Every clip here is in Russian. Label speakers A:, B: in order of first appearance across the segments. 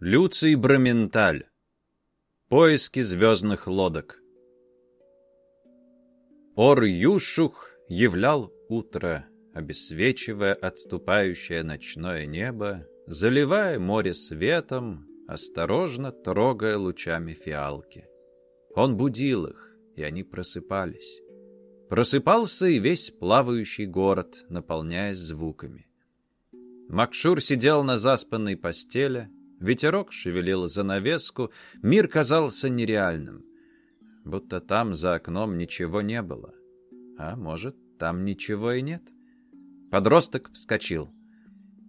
A: Люций Браменталь. Поиски звездных лодок. Ор-Юшух являл утро, обесвечивая отступающее ночное небо, заливая море светом, осторожно трогая лучами фиалки. Он будил их, и они просыпались. Просыпался и весь плавающий город, наполняясь звуками. Макшур сидел на заспанной постели, ветерок шевелил занавеску, мир казался нереальным. Будто там за окном ничего не было. А может, там ничего и нет. Подросток вскочил.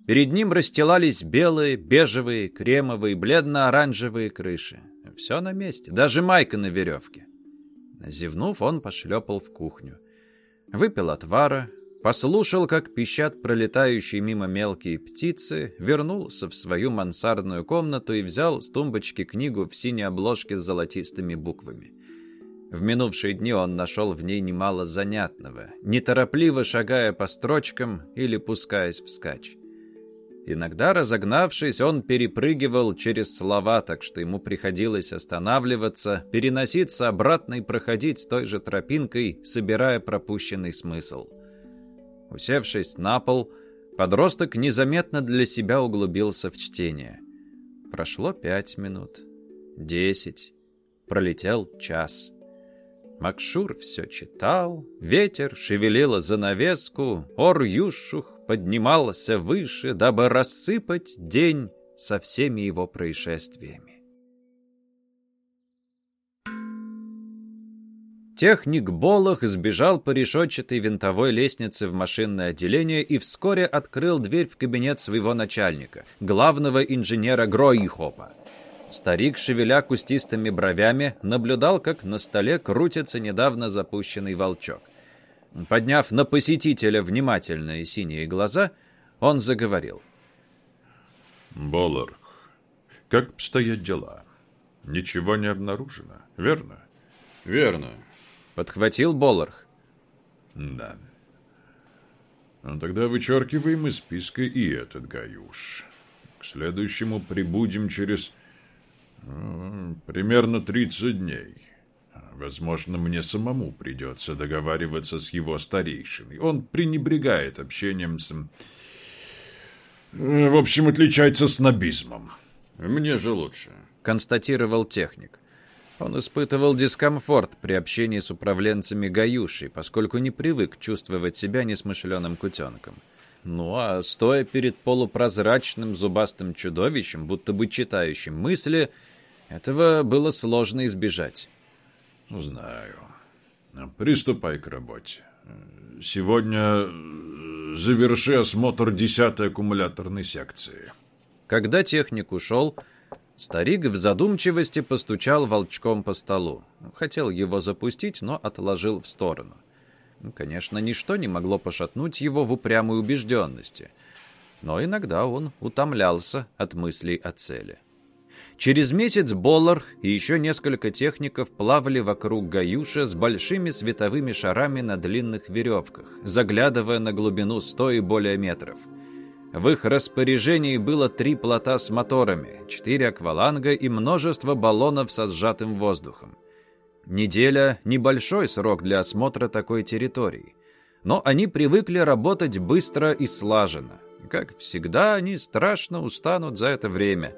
A: Перед ним расстилались белые, бежевые, кремовые, бледно-оранжевые крыши. Все на месте, даже майка на веревке. Зевнув, он пошлепал в кухню. Выпил отвара, послушал, как пищат пролетающие мимо мелкие птицы, вернулся в свою мансардную комнату и взял с тумбочки книгу в синей обложке с золотистыми буквами. В минувшие дни он нашел в ней немало занятного, неторопливо шагая по строчкам или пускаясь вскачь. Иногда, разогнавшись, он перепрыгивал через слова, так что ему приходилось останавливаться, переноситься обратно и проходить той же тропинкой, собирая пропущенный смысл. Усевшись на пол, подросток незаметно для себя углубился в чтение. Прошло пять минут, десять, пролетел час. Макшур все читал, ветер шевелила занавеску, ор-юшух поднимался выше, дабы рассыпать день со всеми его происшествиями. Техник Болох сбежал по решетчатой винтовой лестнице в машинное отделение и вскоре открыл дверь в кабинет своего начальника, главного инженера Гроихопа. Старик, шевеля кустистыми бровями, наблюдал, как на столе крутится недавно запущенный волчок. Подняв на посетителя внимательные синие глаза, он заговорил.
B: «Боллард, как обстоят дела? Ничего не обнаружено, верно?»
A: «Верно. Подхватил Болларх.
B: Да. Ну, тогда вычеркиваем из списка и этот гаюш. К следующему прибудем через ну, примерно 30 дней. Возможно, мне самому придется договариваться с его старейшиной. Он пренебрегает общением с... В общем, отличается снобизмом.
A: Мне же лучше, констатировал техник. Он испытывал дискомфорт при общении с управленцами Гаюши, поскольку не привык чувствовать себя несмышленым кутенком. Ну а стоя перед полупрозрачным зубастым чудовищем, будто бы читающим мысли, этого было сложно избежать.
B: «Знаю. Приступай к работе. Сегодня заверши осмотр десятой аккумуляторной секции».
A: Когда техник ушел, Старик в задумчивости постучал волчком по столу. Хотел его запустить, но отложил в сторону. Конечно, ничто не могло пошатнуть его в упрямой убежденности. Но иногда он утомлялся от мыслей о цели. Через месяц Боллар и еще несколько техников плавали вокруг Гаюша с большими световыми шарами на длинных веревках, заглядывая на глубину сто и более метров – в их распоряжении было три плота с моторами, четыре акваланга и множество баллонов со сжатым воздухом. Неделя – небольшой срок для осмотра такой территории. Но они привыкли работать быстро и слаженно. Как всегда, они страшно устанут за это время.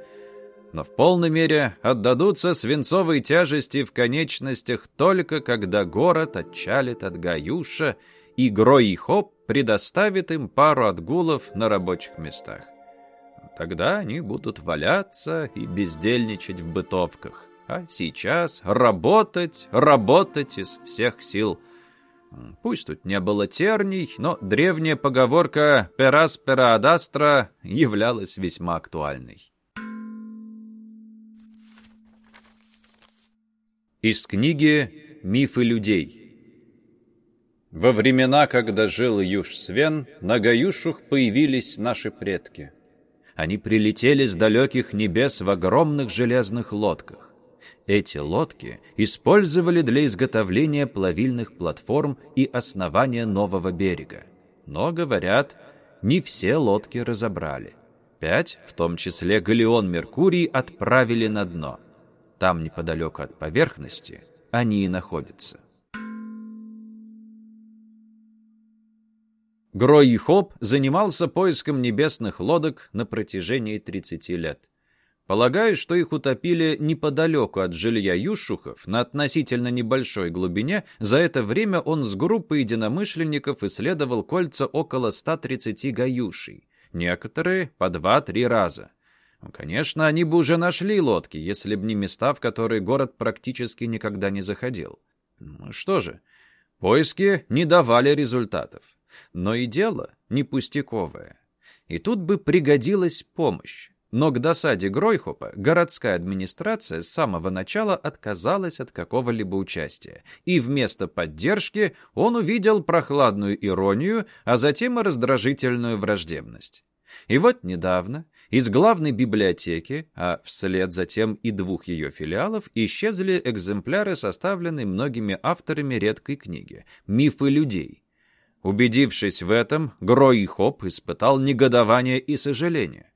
A: Но в полной мере отдадутся свинцовой тяжести в конечностях только когда город отчалит от Гаюша – и Грой-Хоп предоставит им пару отгулов на рабочих местах. Тогда они будут валяться и бездельничать в бытовках. А сейчас работать, работать из всех сил. Пусть тут не было терний, но древняя поговорка «перас пера адастра» являлась весьма актуальной. Из книги «Мифы людей» Во времена, когда жил Юж-Свен, на Гаюшух появились наши предки. Они прилетели с далеких небес в огромных железных лодках. Эти лодки использовали для изготовления плавильных платформ и основания нового берега. Но, говорят, не все лодки разобрали. Пять, в том числе галеон Меркурий, отправили на дно. Там, неподалеку от поверхности, они и находятся. Грой Хоп занимался поиском небесных лодок на протяжении 30 лет. Полагаю, что их утопили неподалеку от жилья Юшухов, на относительно небольшой глубине. За это время он с группой единомышленников исследовал кольца около 130 гаюшей. Некоторые по два-три раза. Ну, конечно, они бы уже нашли лодки, если б не места, в которые город практически никогда не заходил. Ну, что же, поиски не давали результатов. Но и дело не пустяковое. И тут бы пригодилась помощь. Но к досаде Гройхопа городская администрация с самого начала отказалась от какого-либо участия, и вместо поддержки он увидел прохладную иронию, а затем и раздражительную враждебность. И вот недавно из главной библиотеки, а вслед затем и двух ее филиалов, исчезли экземпляры, составленные многими авторами редкой книги «Мифы людей». Убедившись в этом, Гройхоп испытал негодование и сожаление.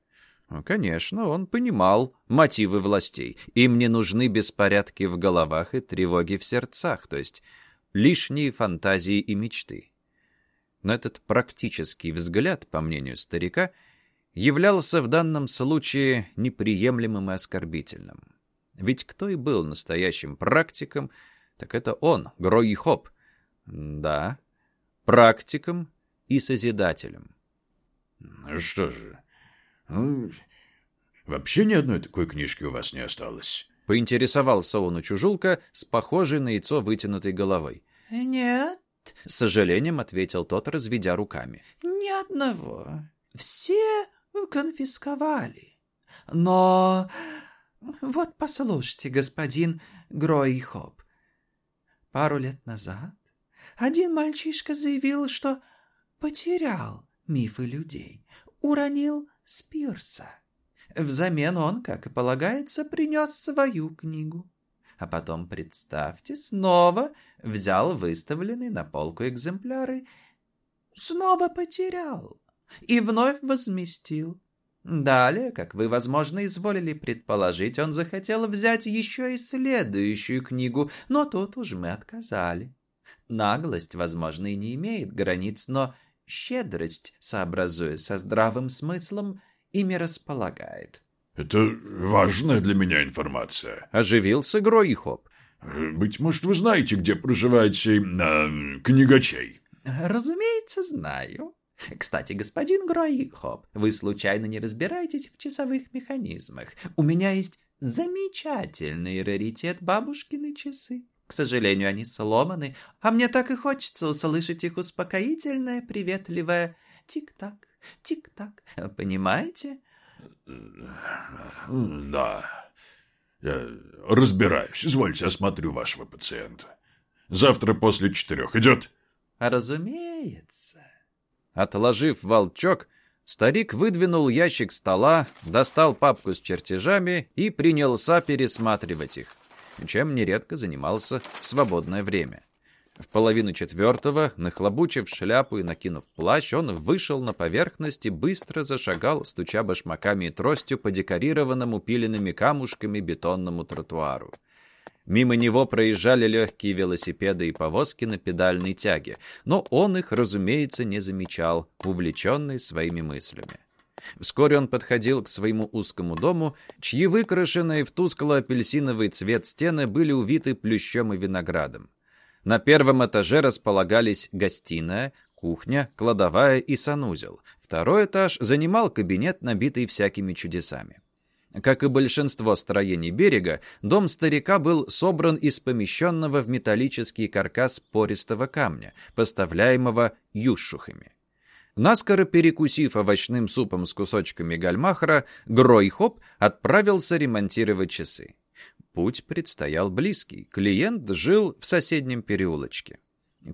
A: Ну, конечно, он понимал мотивы властей. Им не нужны беспорядки в головах и тревоги в сердцах, то есть лишние фантазии и мечты. Но этот практический взгляд, по мнению старика, являлся в данном случае неприемлемым и оскорбительным. Ведь кто и был настоящим практиком, так это он, Грой Хоп. Да, практиком и созидателем.
B: Ну что же, ну, вообще ни одной такой книжки у вас не осталось.
A: Поинтересовался он у чужулка с похожей на яйцо вытянутой головой.
C: «Нет», —
A: с сожалением ответил тот, разведя руками.
C: «Ни одного. Все конфисковали. Но... Вот послушайте, господин Гройхоп. Пару лет назад один мальчишка заявил, что потерял мифы людей, уронил с пирса. Взамен он, как и полагается, принес свою книгу. А потом, представьте, снова взял выставленные на полку экземпляры, снова потерял и вновь возместил. Далее, как вы, возможно, изволили предположить, он захотел взять еще и следующую книгу, но тут уж мы отказали. Наглость, возможно, и не имеет границ, но щедрость, сообразуясь со здравым смыслом, ими располагает.
B: «Это важная для меня информация», —
A: оживился Гроихоп.
B: «Быть может, вы знаете, где проживает сей э, книгачей?»
C: «Разумеется, знаю. Кстати, господин Гроихоп, вы случайно не разбираетесь в часовых механизмах? У меня есть замечательный раритет бабушкины часы. К сожалению, они сломаны, а мне так и хочется услышать их успокоительное, приветливое тик-так, тик-так. Понимаете?
B: Да. Я разбираюсь. Извольте, осмотрю вашего пациента. Завтра после четырех. Идет?
C: Разумеется.
A: Отложив волчок, старик выдвинул ящик стола, достал папку с чертежами и принялся пересматривать их чем нередко занимался в свободное время. В половину четвертого, нахлобучив шляпу и накинув плащ, он вышел на поверхность и быстро зашагал, стуча башмаками и тростью по декорированному пиленными камушками бетонному тротуару. Мимо него проезжали легкие велосипеды и повозки на педальной тяге, но он их, разумеется, не замечал, увлеченный своими мыслями. Вскоре он подходил к своему узкому дому, чьи выкрашенные в тускло-апельсиновый цвет стены были увиты плющом и виноградом. На первом этаже располагались гостиная, кухня, кладовая и санузел. Второй этаж занимал кабинет, набитый всякими чудесами. Как и большинство строений берега, дом старика был собран из помещенного в металлический каркас пористого камня, поставляемого юшухами. Наскоро перекусив овощным супом с кусочками гальмахра, Гройхоп отправился ремонтировать часы. Путь предстоял близкий. Клиент жил в соседнем переулочке.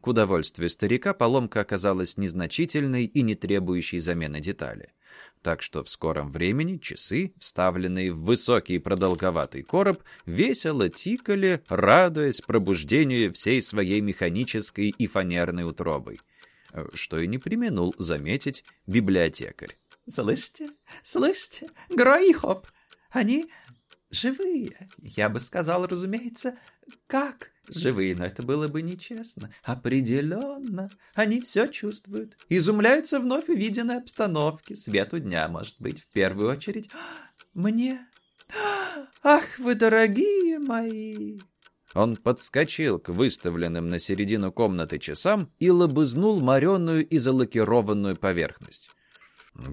A: К удовольствию старика поломка оказалась незначительной и не требующей замены детали. Так что в скором времени часы, вставленные в высокий продолговатый короб, весело тикали, радуясь пробуждению всей своей механической и фанерной утробой что и не применул заметить библиотекарь.
C: Слышите? Слышите? Гройхоп. Они живые. Я бы сказал, разумеется, как живые, но это было бы нечестно. Определенно. Они все чувствуют. Изумляются вновь увиденной обстановке. Свету дня, может быть, в первую очередь. Мне. Ах, вы дорогие мои.
A: Он подскочил к выставленным на середину комнаты часам и лобызнул мореную и залакированную поверхность.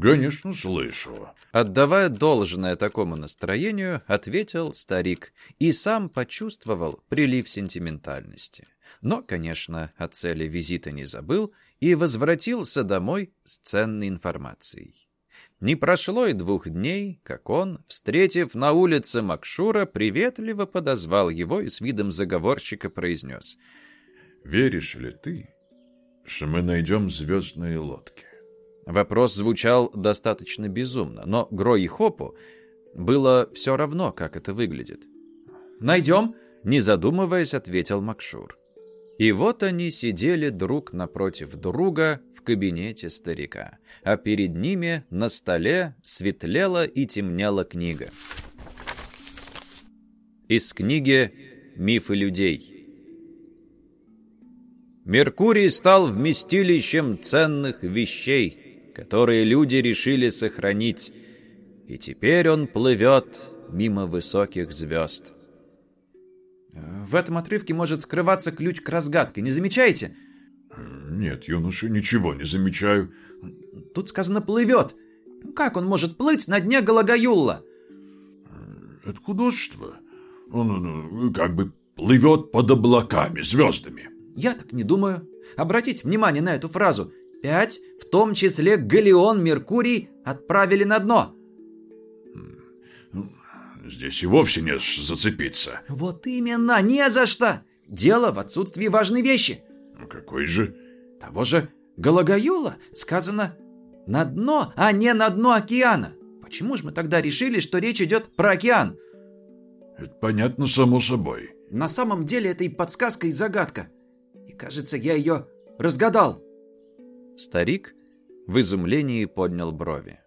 B: «Конечно, слышу».
A: Отдавая должное такому настроению, ответил старик и сам почувствовал прилив сентиментальности. Но, конечно, о цели визита не забыл и возвратился домой с ценной информацией. Не прошло и двух дней, как он, встретив на улице Макшура, приветливо подозвал его и с видом заговорщика произнес.
B: «Веришь ли ты, что мы найдем звездные лодки?»
A: Вопрос звучал достаточно безумно, но Грой и Хопу было все равно, как это выглядит.
C: «Найдем?»
A: — не задумываясь, ответил Макшур. И вот они сидели друг напротив друга в кабинете старика, а перед ними на столе светлела и темнела книга. Из книги «Мифы людей». Меркурий стал вместилищем ценных вещей, которые люди решили сохранить, и теперь он плывет мимо высоких звезд.
C: В этом отрывке может скрываться ключ к разгадке, не замечаете?
B: Нет, юноша, ничего не замечаю.
C: Тут сказано «плывет». Как он может плыть на дне Галагаюлла?
B: Это художество. Он как бы плывет под облаками, звездами.
C: Я так не думаю. Обратите внимание на эту фразу. Пять, в том числе Галеон, Меркурий, отправили на дно.
B: Здесь и вовсе не зацепиться.
C: Вот именно, не за что. Дело в отсутствии важной вещи.
B: Какой же?
C: Того же Галагаюла сказано «на дно», а не «на дно океана». Почему же мы тогда решили, что речь идет про океан?
B: Это понятно само собой.
C: На самом деле это и подсказка, и загадка. И кажется, я ее разгадал.
A: Старик в изумлении поднял брови.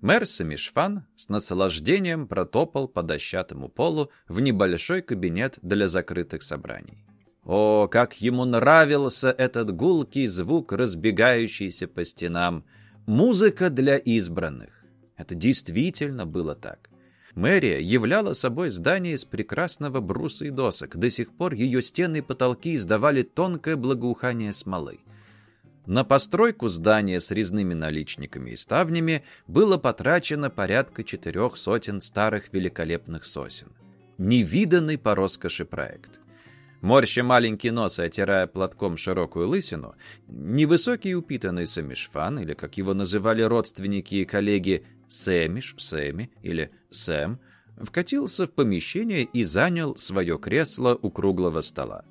A: Мэр Самишфан с наслаждением протопал по дощатому полу в небольшой кабинет для закрытых собраний. О, как ему нравился этот гулкий звук, разбегающийся по стенам. Музыка для избранных. Это действительно было так. Мэрия являла собой здание из прекрасного бруса и досок. До сих пор ее стены и потолки издавали тонкое благоухание смолы. На постройку здания с резными наличниками и ставнями было потрачено порядка четырех сотен старых великолепных сосен. Невиданный по роскоши проект. Морща маленький нос и отирая платком широкую лысину, невысокий упитанный Сэмишфан, или, как его называли родственники и коллеги, Сэмиш, Сэми или Сэм, вкатился в помещение и занял свое кресло у круглого стола.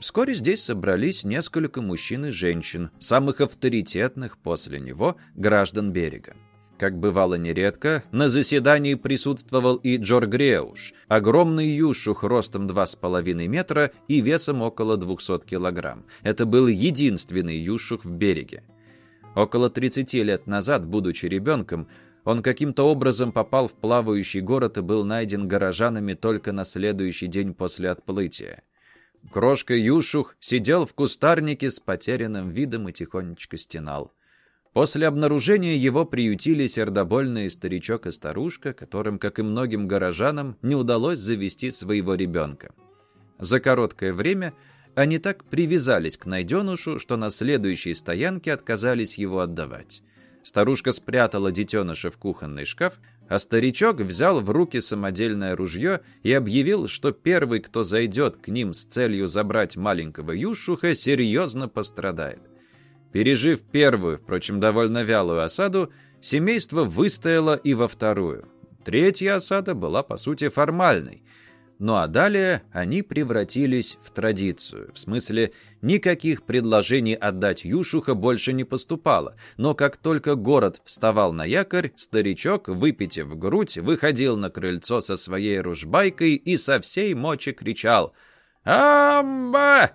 A: Вскоре здесь собрались несколько мужчин и женщин, самых авторитетных после него граждан берега. Как бывало нередко, на заседании присутствовал и Джор Греуш, огромный юшух ростом 2,5 метра и весом около 200 килограмм. Это был единственный юшух в береге. Около 30 лет назад, будучи ребенком, он каким-то образом попал в плавающий город и был найден горожанами только на следующий день после отплытия. Крошка Юшух сидел в кустарнике с потерянным видом и тихонечко стенал. После обнаружения его приютили сердобольный старичок и старушка, которым, как и многим горожанам, не удалось завести своего ребенка. За короткое время они так привязались к найденушу, что на следующей стоянке отказались его отдавать. Старушка спрятала детеныша в кухонный шкаф, а старичок взял в руки самодельное ружье и объявил, что первый, кто зайдет к ним с целью забрать маленького Юшуха, серьезно пострадает. Пережив первую, впрочем, довольно вялую осаду, семейство выстояло и во вторую. Третья осада была, по сути, формальной. Ну а далее они превратились в традицию. В смысле, никаких предложений отдать Юшуха больше не поступало. Но как только город вставал на якорь, старичок, выпитив грудь, выходил на крыльцо со своей ружбайкой и со всей мочи кричал «Амба!»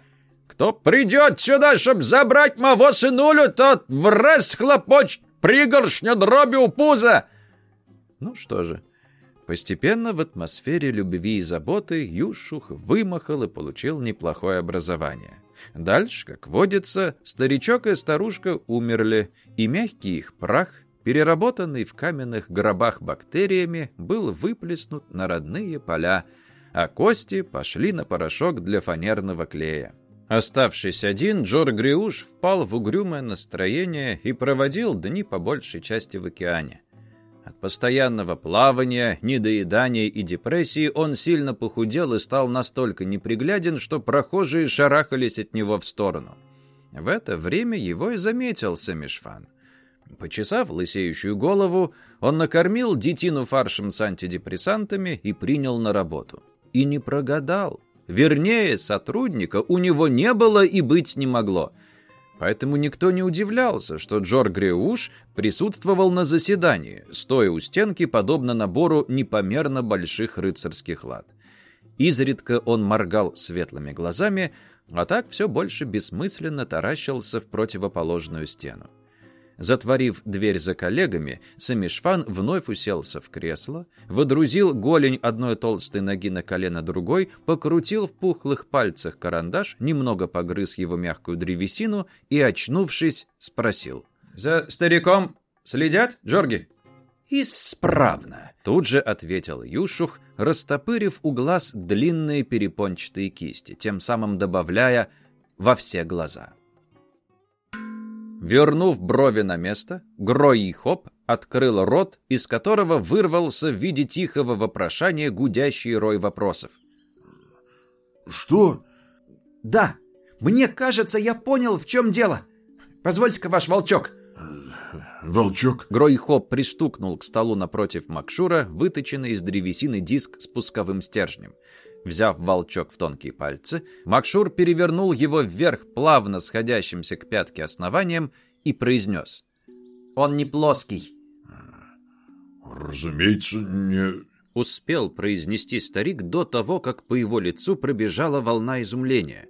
A: Кто придет сюда, чтоб забрать моего сынулю, тот в раз хлопочет пригоршня дроби у пуза!» Ну что же, постепенно в атмосфере любви и заботы Юшух вымахал и получил неплохое образование. Дальше, как водится, старичок и старушка умерли, и мягкий их прах, переработанный в каменных гробах бактериями, был выплеснут на родные поля, а кости пошли на порошок для фанерного клея. Оставшись один, Джор Гриуш впал в угрюмое настроение и проводил дни по большей части в океане. От постоянного плавания, недоедания и депрессии он сильно похудел и стал настолько непригляден, что прохожие шарахались от него в сторону. В это время его и заметил Самишфан. Почесав лысеющую голову, он накормил детину фаршем с антидепрессантами и принял на работу. И не прогадал. Вернее, сотрудника у него не было и быть не могло. Поэтому никто не удивлялся, что Джор Греуш присутствовал на заседании, стоя у стенки, подобно набору непомерно больших рыцарских лад. Изредка он моргал светлыми глазами, а так все больше бессмысленно таращился в противоположную стену. Затворив дверь за коллегами, Самишфан вновь уселся в кресло, водрузил голень одной толстой ноги на колено другой, покрутил в пухлых пальцах карандаш, немного погрыз его мягкую древесину и, очнувшись, спросил. «За стариком следят, Джорги?» «Исправно», — тут же ответил Юшух, растопырив у глаз длинные перепончатые кисти, тем самым добавляя «во все глаза». Вернув брови на место, Грой-Хоп открыл рот, из которого вырвался в виде тихого вопрошания гудящий рой вопросов.
B: «Что?»
C: «Да, мне кажется, я понял, в чем дело. Позвольте-ка, ваш волчок».
B: «Волчок?»
A: Грой-Хоп пристукнул к столу напротив Макшура, выточенный из древесины диск с пусковым стержнем. Взяв волчок в тонкие пальцы, Макшур перевернул его вверх плавно сходящимся к пятке основанием и произнес. «Он не плоский».
B: «Разумеется, не...»
A: Успел произнести старик до того, как по его лицу пробежала волна изумления.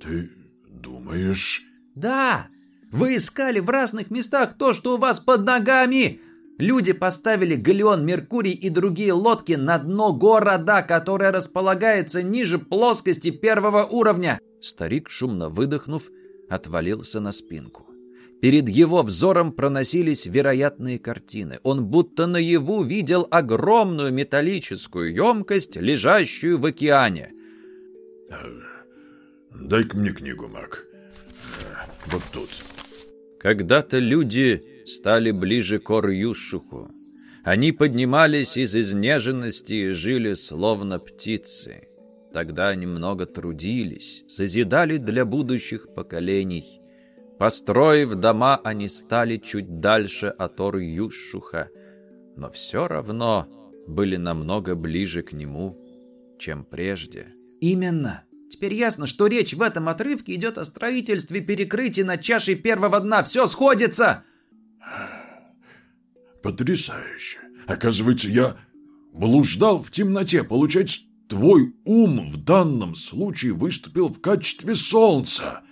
B: «Ты думаешь...»
C: «Да! Вы искали в разных местах то, что у вас под ногами!» Люди поставили галеон Меркурий и другие лодки на дно города, которое располагается ниже плоскости первого уровня. Старик, шумно выдохнув, отвалился на спинку. Перед его взором проносились вероятные картины. Он будто наяву видел огромную металлическую емкость, лежащую в океане.
B: «Дай-ка мне книгу, Мак. Вот тут».
A: Когда-то люди стали ближе к Ор-Юшуху. Они поднимались из изнеженности и жили словно птицы. Тогда они много трудились, созидали для будущих поколений. Построив дома, они стали чуть дальше от Ор-Юшуха, но все равно были намного ближе к нему, чем прежде. Именно. Теперь ясно, что речь в этом отрывке идет о строительстве перекрытия над чашей первого дна. Все сходится!
B: Потрясающе. Оказывается, я блуждал в темноте. Получается, твой ум в данном случае выступил в качестве солнца.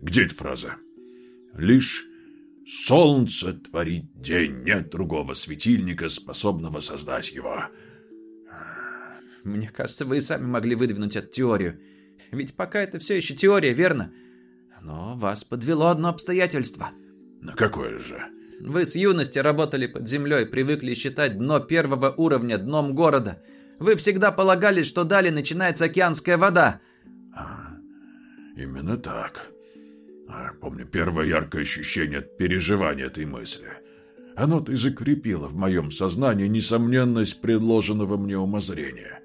B: Где эта фраза? Лишь солнце творит день, нет другого светильника, способного создать его.
C: Мне кажется, вы и сами могли выдвинуть эту теорию. Ведь пока это все еще теория, верно? Но вас подвело одно обстоятельство.
B: На какое же?
C: Вы с юности работали под землей, привыкли считать дно первого уровня дном города. Вы всегда полагали, что далее начинается океанская вода.
B: А, именно так. А, помню первое яркое ощущение от переживания этой мысли. Оно-то и закрепило в моем сознании несомненность предложенного мне умозрения.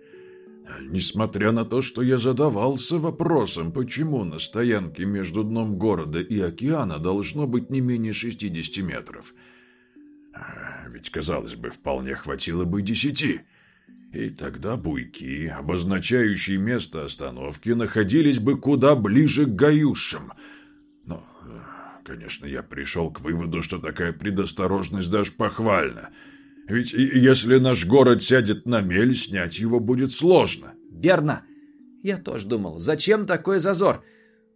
B: Несмотря на то, что я задавался вопросом, почему на стоянке между дном города и океана должно быть не менее 60 метров. А, ведь, казалось бы, вполне хватило бы десяти. И тогда буйки, обозначающие место остановки, находились бы куда ближе к гаюшам. Но, конечно, я пришел к выводу, что такая предосторожность даже похвальна — ведь если наш город сядет на мель, снять его будет сложно.
C: Верно. Я тоже думал, зачем такой зазор?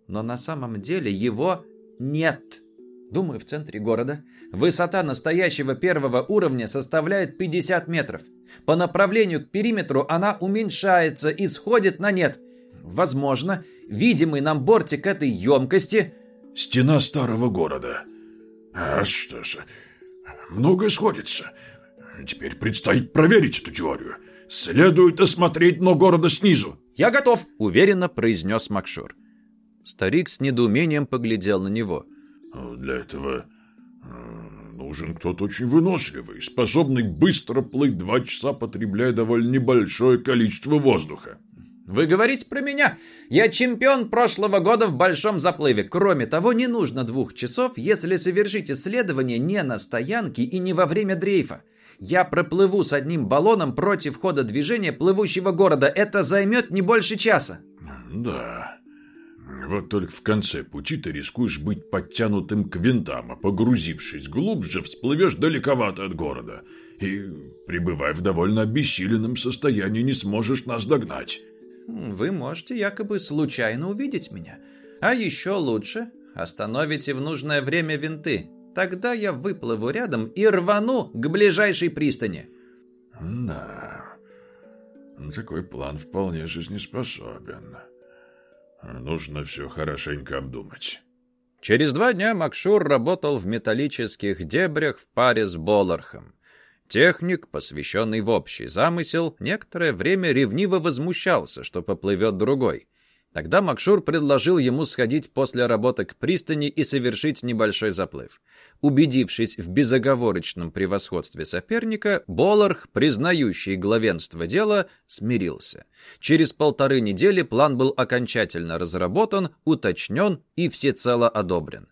C: Но на самом деле его нет. Думаю, в центре города. Высота настоящего первого уровня составляет 50 метров. По направлению к периметру она уменьшается и сходит на нет. Возможно, видимый нам бортик этой емкости...
B: Стена старого города. А что ж, многое сходится. Теперь предстоит проверить эту теорию. Следует осмотреть дно города снизу.
C: «Я готов!»
A: — уверенно произнес Макшур. Старик с недоумением поглядел на него.
B: «Для этого э, нужен кто-то очень выносливый, способный быстро плыть два часа, потребляя довольно небольшое количество воздуха».
C: «Вы говорите про меня? Я чемпион прошлого года в большом заплыве. Кроме того, не нужно двух часов, если совершить исследование не на стоянке и не во время дрейфа. Я проплыву с одним баллоном против хода движения плывущего города. Это займет не больше часа.
B: Да. Вот только в конце пути ты рискуешь быть подтянутым к винтам, а погрузившись глубже, всплывешь далековато от города. И, пребывая в довольно обессиленном состоянии, не сможешь нас догнать.
C: Вы можете якобы случайно увидеть меня. А еще лучше, остановите в нужное время винты. Тогда я выплыву рядом и рвану к ближайшей пристани.
B: Да, такой план вполне жизнеспособен. Нужно все хорошенько обдумать.
A: Через два дня Макшур работал в металлических дебрях в паре с Болархом. Техник, посвященный в общий замысел, некоторое время ревниво возмущался, что поплывет другой. Тогда Макшур предложил ему сходить после работы к пристани и совершить небольшой заплыв. Убедившись в безоговорочном превосходстве соперника, Боларх, признающий главенство дела, смирился. Через полторы недели план был окончательно разработан, уточнен и всецело одобрен.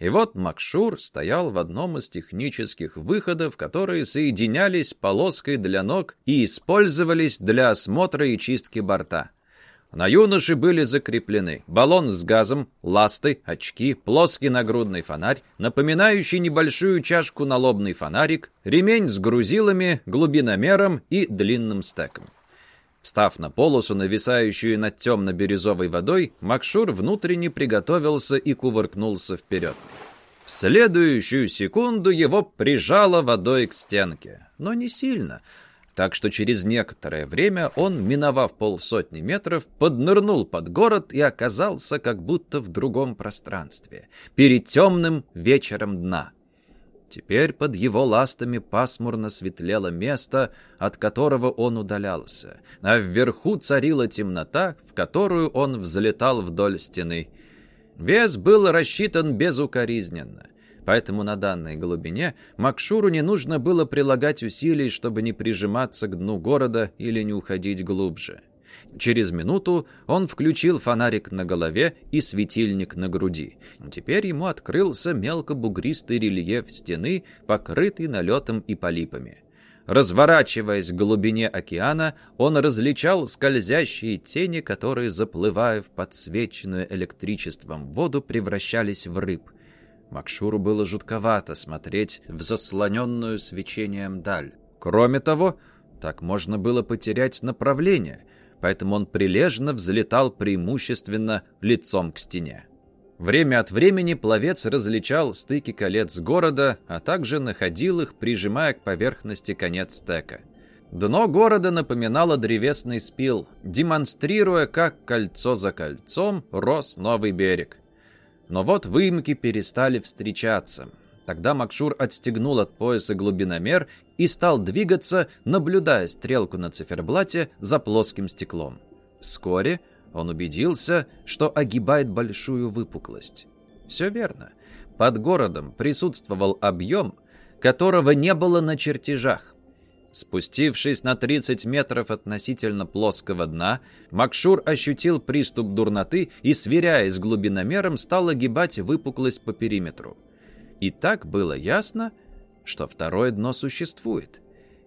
A: И вот Макшур стоял в одном из технических выходов, которые соединялись полоской для ног и использовались для осмотра и чистки борта. На юноше были закреплены баллон с газом, ласты, очки, плоский нагрудный фонарь, напоминающий небольшую чашку налобный фонарик, ремень с грузилами, глубиномером и длинным стеком. Встав на полосу, нависающую над темно-бирюзовой водой, Макшур внутренне приготовился и кувыркнулся вперед. В следующую секунду его прижало водой к стенке. Но не сильно — так что через некоторое время он, миновав полсотни метров, поднырнул под город и оказался как будто в другом пространстве, перед темным вечером дна. Теперь под его ластами пасмурно светлело место, от которого он удалялся, а вверху царила темнота, в которую он взлетал вдоль стены. Вес был рассчитан безукоризненно. Поэтому на данной глубине Макшуру не нужно было прилагать усилий, чтобы не прижиматься к дну города или не уходить глубже. Через минуту он включил фонарик на голове и светильник на груди. Теперь ему открылся мелко-бугристый рельеф стены, покрытый налетом и полипами. Разворачиваясь к глубине океана, он различал скользящие тени, которые, заплывая в подсвеченную электричеством воду, превращались в рыб. Макшуру было жутковато смотреть в заслоненную свечением даль. Кроме того, так можно было потерять направление, поэтому он прилежно взлетал преимущественно лицом к стене. Время от времени пловец различал стыки колец города, а также находил их, прижимая к поверхности конец стека. Дно города напоминало древесный спил, демонстрируя, как кольцо за кольцом рос новый берег. Но вот выемки перестали встречаться. Тогда Макшур отстегнул от пояса глубиномер и стал двигаться, наблюдая стрелку на циферблате за плоским стеклом. Вскоре он убедился, что огибает большую выпуклость. Все верно. Под городом присутствовал объем, которого не было на чертежах. Спустившись на 30 метров относительно плоского дна, Макшур ощутил приступ дурноты и, сверяясь с глубиномером, стал огибать выпуклость по периметру. И так было ясно, что второе дно существует.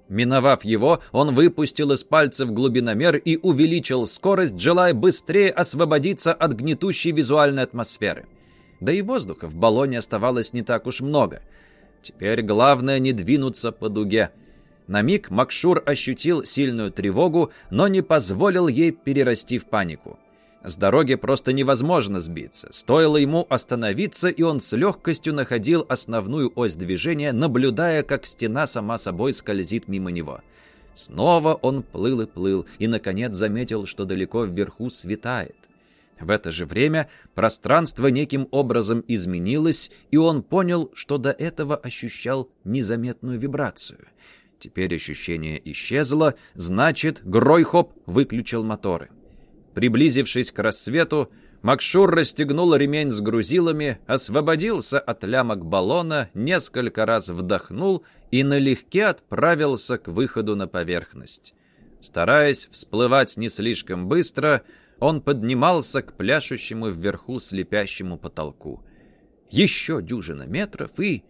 A: Миновав его, он выпустил из пальцев глубиномер и увеличил скорость, желая быстрее освободиться от гнетущей визуальной атмосферы. Да и воздуха в баллоне оставалось не так уж много. Теперь главное не двинуться по дуге — На миг Макшур ощутил сильную тревогу, но не позволил ей перерасти в панику. С дороги просто невозможно сбиться. Стоило ему остановиться, и он с легкостью находил основную ось движения, наблюдая, как стена сама собой скользит мимо него. Снова он плыл и плыл, и, наконец, заметил, что далеко вверху светает. В это же время пространство неким образом изменилось, и он понял, что до этого ощущал незаметную вибрацию. Теперь ощущение исчезло, значит, Гройхоп выключил моторы. Приблизившись к рассвету, Макшур расстегнул ремень с грузилами, освободился от лямок баллона, несколько раз вдохнул и налегке отправился к выходу на поверхность. Стараясь всплывать не слишком быстро, он поднимался к пляшущему вверху слепящему потолку. Еще дюжина метров и...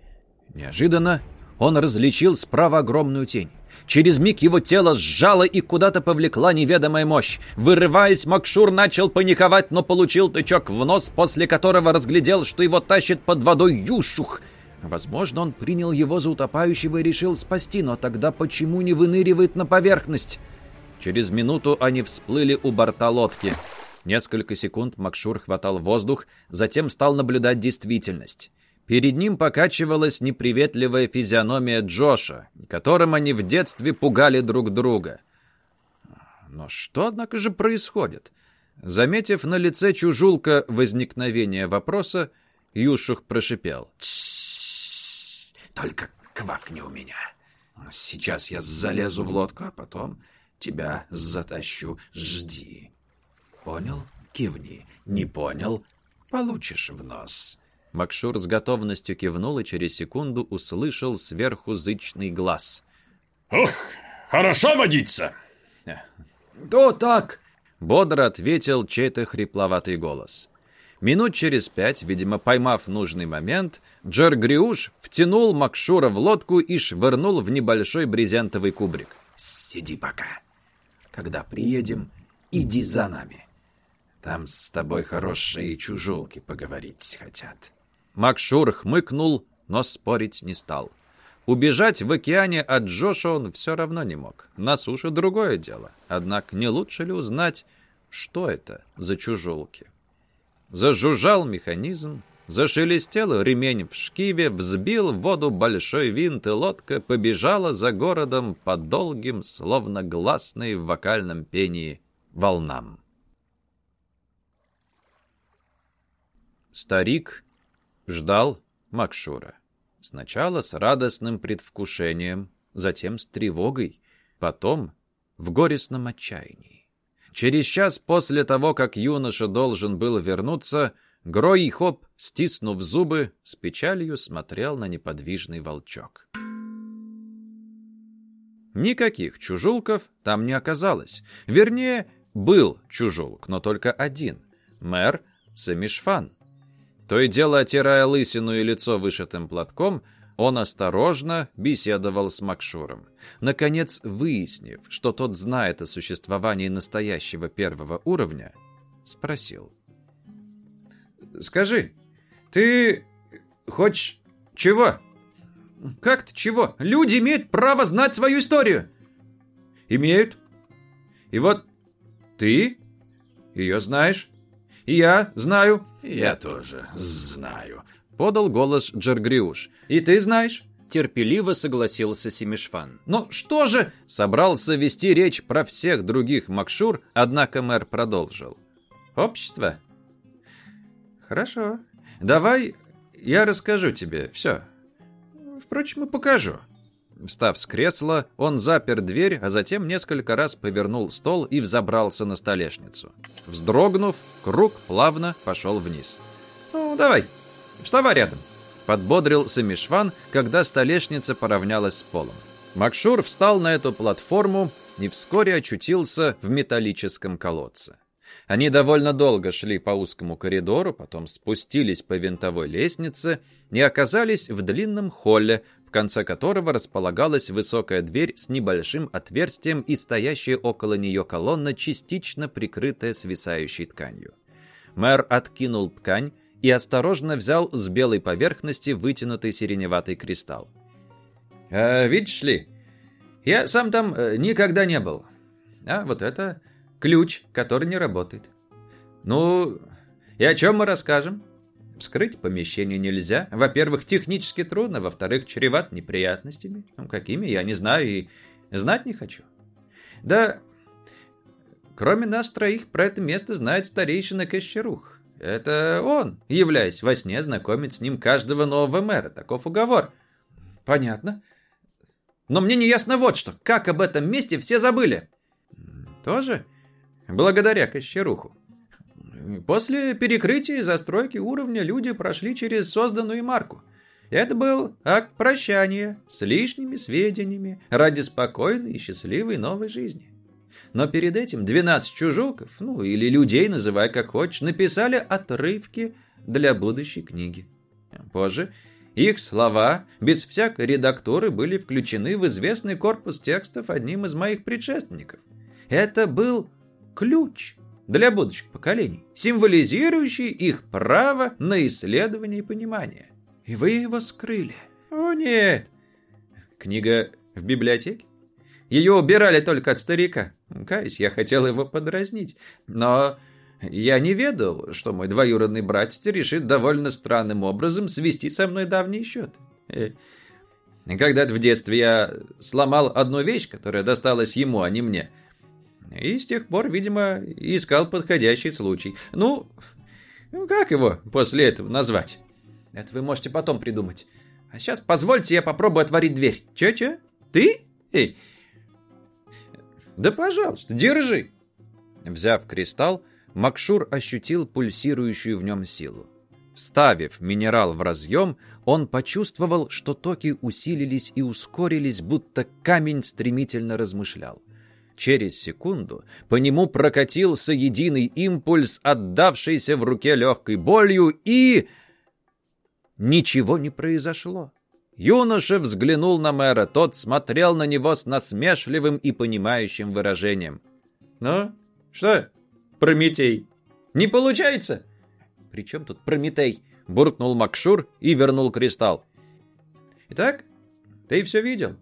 A: Неожиданно он различил справа огромную тень. Через миг его тело сжало и куда-то повлекла неведомая мощь. Вырываясь, Макшур начал паниковать, но получил тычок в нос, после которого разглядел, что его тащит под водой Юшух. Возможно, он принял его за утопающего и решил спасти, но тогда почему не выныривает на поверхность? Через минуту они всплыли у борта лодки. Несколько секунд Макшур хватал воздух, затем стал наблюдать действительность. Перед ним покачивалась неприветливая физиономия Джоша, которым они в детстве пугали друг друга. Но что, однако же, происходит? Заметив на лице чужулка возникновение вопроса, Юшух прошипел.
D: «Только квакни у меня. Сейчас я залезу в лодку, а потом тебя затащу. Жди. Понял? Кивни. Не понял? Получишь в нос».
A: Макшур с готовностью кивнул и через секунду услышал сверху зычный глаз.
B: «Ох, хорошо водиться!»
C: «То так!»
A: — бодро ответил чей-то хрипловатый голос. Минут через пять, видимо, поймав нужный момент, Джер Гриуш втянул Макшура в лодку и швырнул в небольшой брезентовый кубрик.
D: «Сиди пока. Когда приедем, иди за нами. Там с тобой хорошие чужолки поговорить хотят».
A: Макшур хмыкнул, но спорить не стал. Убежать в океане от Джоша он все равно не мог. На суше другое дело. Однако не лучше ли узнать, что это за чужолки? Зажужжал механизм, зашелестел ремень в шкиве, взбил в воду большой винт, и лодка побежала за городом по долгим, словно гласной в вокальном пении, волнам. Старик ждал Макшура. Сначала с радостным предвкушением, затем с тревогой, потом в горестном отчаянии. Через час после того, как юноша должен был вернуться, Грой Хоп, стиснув зубы, с печалью смотрел на неподвижный волчок. Никаких чужулков там не оказалось. Вернее, был чужулк, но только один. Мэр Самишфан. То и дело, отирая лысину и лицо вышитым платком, он осторожно беседовал с Макшуром. Наконец, выяснив, что тот знает о существовании настоящего первого уровня, спросил. «Скажи, ты хочешь чего?» «Как-то чего? Люди имеют право знать свою историю!» «Имеют. И вот ты ее знаешь, я знаю».
D: «Я тоже знаю», —
A: подал голос Джергриуш. «И ты знаешь?» — терпеливо согласился Семишфан. «Ну что же?» — собрался вести речь про всех других Макшур, однако мэр продолжил. «Общество?» «Хорошо. Давай я расскажу тебе все. Впрочем, и покажу». Встав с кресла, он запер дверь, а затем несколько раз повернул стол и взобрался на столешницу. Вздрогнув, круг плавно пошел вниз. «Ну, давай, вставай рядом», — подбодрил Самишван, когда столешница поравнялась с полом. Макшур встал на эту платформу и вскоре очутился в металлическом колодце. Они довольно долго шли по узкому коридору, потом спустились по винтовой лестнице и оказались в длинном холле, в конце которого располагалась высокая дверь с небольшим отверстием и стоящая около нее колонна, частично прикрытая свисающей тканью. Мэр откинул ткань и осторожно взял с белой поверхности вытянутый сиреневатый кристалл. «А, «Видишь ли, Я сам там э, никогда не был. А вот это ключ, который не работает. Ну, и о чем мы расскажем? Вскрыть помещение нельзя. Во-первых, технически трудно. Во-вторых, чреват неприятностями. Ну, какими, я не знаю и знать не хочу. Да, кроме нас троих, про это место знает старейшина Кощерух. Это он, являясь во сне, знакомит с ним каждого нового мэра. Таков уговор. Понятно. Но мне не ясно вот что. Как об этом месте все забыли? Тоже благодаря Кощеруху. После перекрытия и застройки уровня люди прошли через созданную марку. Это был акт прощания с лишними сведениями ради спокойной и счастливой новой жизни. Но перед этим 12 чужоков, ну или людей, называй как хочешь, написали отрывки для будущей книги. Позже их слова, без всякой редактуры, были включены в известный корпус текстов одним из моих предшественников. Это был ключ для будущих поколений, символизирующий их право на исследование и понимание. И вы его скрыли. О, нет. Книга в библиотеке? Ее убирали только от старика. Каюсь, я хотел его подразнить. Но я не ведал, что мой двоюродный братец решит довольно странным образом свести со мной давний счет. Э, когда-то в детстве я сломал одну вещь, которая досталась ему, а не мне – и с тех пор, видимо, искал подходящий случай. Ну, ну, как его после этого назвать? Это вы можете потом придумать. А сейчас позвольте я попробую отворить дверь. Че-че? Ты? Эй. Да, пожалуйста, держи. Взяв кристалл, Макшур ощутил пульсирующую в нем силу. Вставив минерал в разъем, он почувствовал, что токи усилились и ускорились, будто камень стремительно размышлял. Через секунду по нему прокатился единый импульс, отдавшийся в руке легкой болью, и... Ничего не произошло. Юноша взглянул на мэра, тот смотрел на него с насмешливым и понимающим выражением. «Ну, что, Прометей, не получается?» «При чем тут Прометей?» — буркнул Макшур и вернул кристалл. «Итак, ты все видел.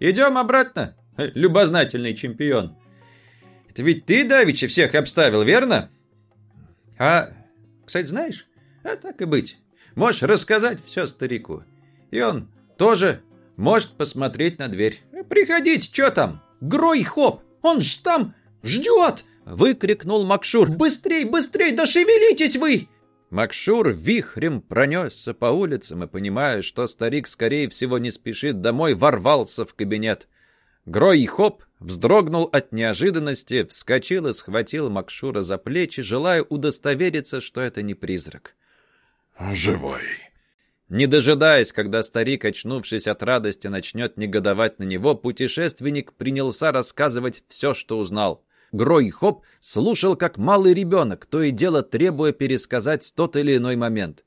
A: Идем обратно!» Любознательный чемпион. Это ведь ты, Давича, всех обставил, верно? А, кстати, знаешь, а так и быть. Можешь рассказать все старику. И он тоже может посмотреть на дверь. Приходите, что там? Грой хоп, он ж там ждет! Выкрикнул Макшур. Быстрей, быстрей, да шевелитесь вы! Макшур вихрем пронесся по улицам и, понимая, что старик, скорее всего, не спешит домой, ворвался в кабинет. Грой Хоп вздрогнул от неожиданности, вскочил и схватил Макшура за плечи, желая удостовериться, что это не призрак.
B: «Живой!»
A: Не дожидаясь, когда старик, очнувшись от радости, начнет негодовать на него, путешественник принялся рассказывать все, что узнал. Грой Хоп слушал, как малый ребенок, то и дело требуя пересказать тот или иной момент.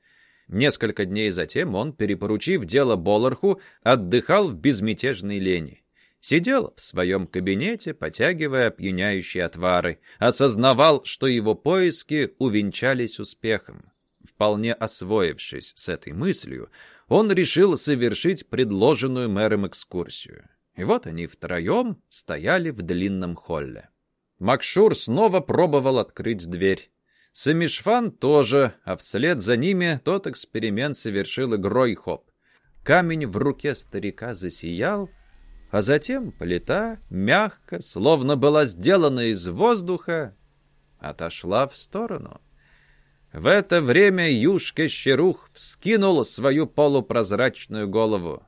A: Несколько дней затем он, перепоручив дело Боларху, отдыхал в безмятежной лени. Сидел в своем кабинете, потягивая опьяняющие отвары, осознавал, что его поиски увенчались успехом. Вполне освоившись с этой мыслью, он решил совершить предложенную мэром экскурсию. И вот они втроем стояли в длинном холле. Макшур снова пробовал открыть дверь. Самишфан тоже, а вслед за ними тот эксперимент совершил игрой хоп. Камень в руке старика засиял, а затем плита, мягко, словно была сделана из воздуха, отошла в сторону. В это время Юшка Щерух вскинул свою полупрозрачную голову.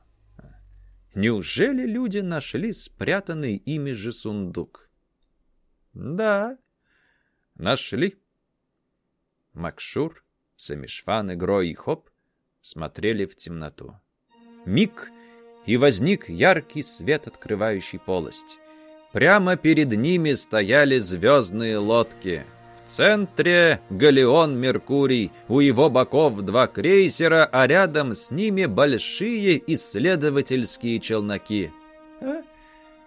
A: Неужели люди нашли спрятанный ими же сундук? Да, нашли. Макшур, Самишван и Грой и Хоп смотрели в темноту. Миг — и возник яркий свет, открывающий полость. Прямо перед ними стояли звездные лодки. В центре галеон «Меркурий», у его боков два крейсера, а рядом с ними большие исследовательские челноки. «А?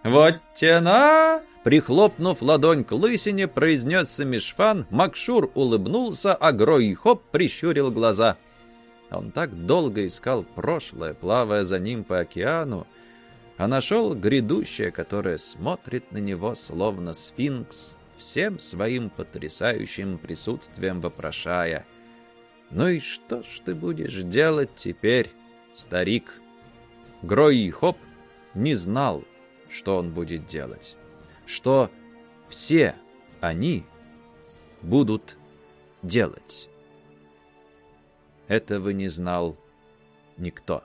A: «Вот тена!» Прихлопнув ладонь к лысине, произнес Самишфан, Макшур улыбнулся, а Грой Хоп прищурил глаза — он так долго искал прошлое, плавая за ним по океану, а нашел грядущее, которое смотрит на него, словно сфинкс, всем своим потрясающим присутствием вопрошая «Ну и что ж ты будешь делать теперь, старик?» Грой Хоп не знал, что он будет делать, что все они будут делать. Этого не знал никто.